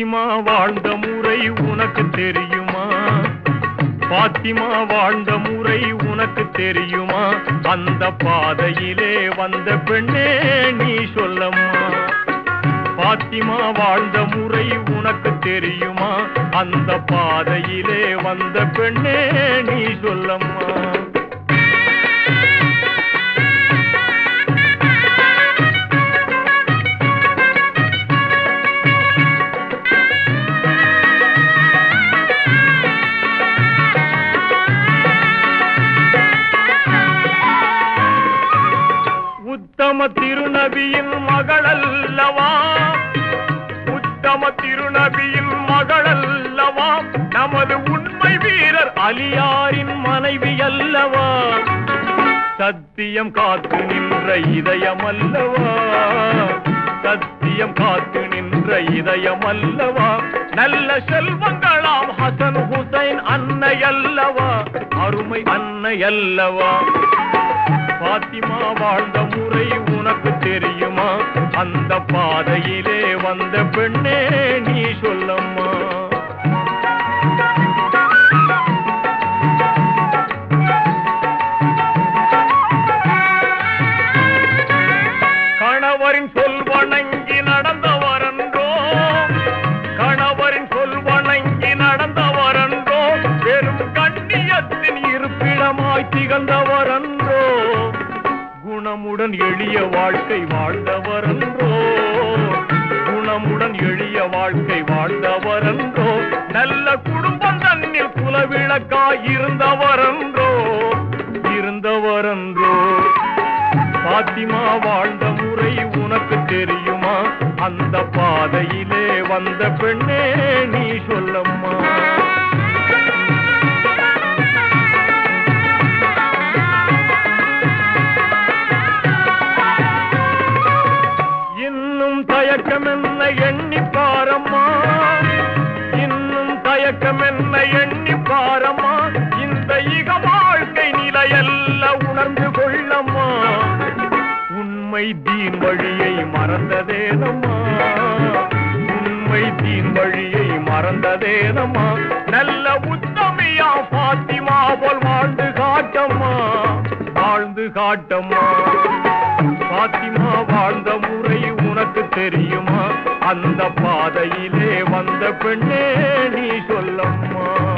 பாத்திமா வாழ்ந்த முறை உனக்கு தெரியுமா? பாத்திமா வாழ்ந்த முறை உனக்கு தெரியுமா? அந்த பாதையிலே வந்த பெண்ணே நீ சொல்லம்மா. பாத்திமா வாழ்ந்த முறை உனக்கு தெரியுமா? அந்த பாதையிலே வந்த பெண்ணே நீ சொல்லம்மா. உத்தம திருநபியின் மகளல்லவா? உத்தம திருநபியின் மகளல்லவா? நமது உண்மை வீரர் அலியாரின் மனைவி அல்லவா? சத்தியம் காத்து நின்ற இதயம் அல்லவா சத்தியம் காத்து நின்ற இதயம் அல்லவா நல்ல செல்வங்களாம் ஹசன் ஹுசைன் அன்னை அல்லவா அருமை அன்னை அல்லவா பாத்திமா வாழ்ந்த முறை உனக்கு தெரியுமா? அந்த பாதையிலே வந்த பெண்ணே நீ சொல்லம்மா. கணவரின் சொல் வணங்கி நடந்தவரன்றோ கணவரின் சொல் வணங்கி நடந்தவரன்றோ வெறும் கண்ணியத்தின் இருப்பிடமாய் திகழ்ந்தவரன்றோ குணமுடன் எளிய வாழ்க்கை வாழ்ந்தவரன்றோ. குணமுடன் எளிய வாழ்க்கை வாழ்ந்தவரன்றோ. நல்ல குடும்பம் தன்னில் குலவிளக்காய் இருந்தவரன்றோ. இருந்தவரன்றோ. பாத்திமா வாழ்ந்த முறை உனக்கு தெரியுமா? அந்த பாதையிலே வந்த பெண்ணே நீ சொல்லம்மா. உலகம் என்ன எண்ணி பாரம்மா? இந்த இக வாழ்க்கை நிலையல்ல உணர்ந்து கொள்ளம்மா. உண்மை தீன் வழியை மறந்ததேனம்மா. உண்மை தீன் வழியை மறந்ததேனம்மா. நல்ல உத்தமையா பாத்திமா போல் வாழ்ந்து காட்டம்மா. வாழ்ந்து காட்டம்மா. பாத்திமா வாழ்ந்த முறை உனக்கு தெரியுமா? அந்த பாதையிலே வந்த பெண்ணே நீ சொல்லம்மா.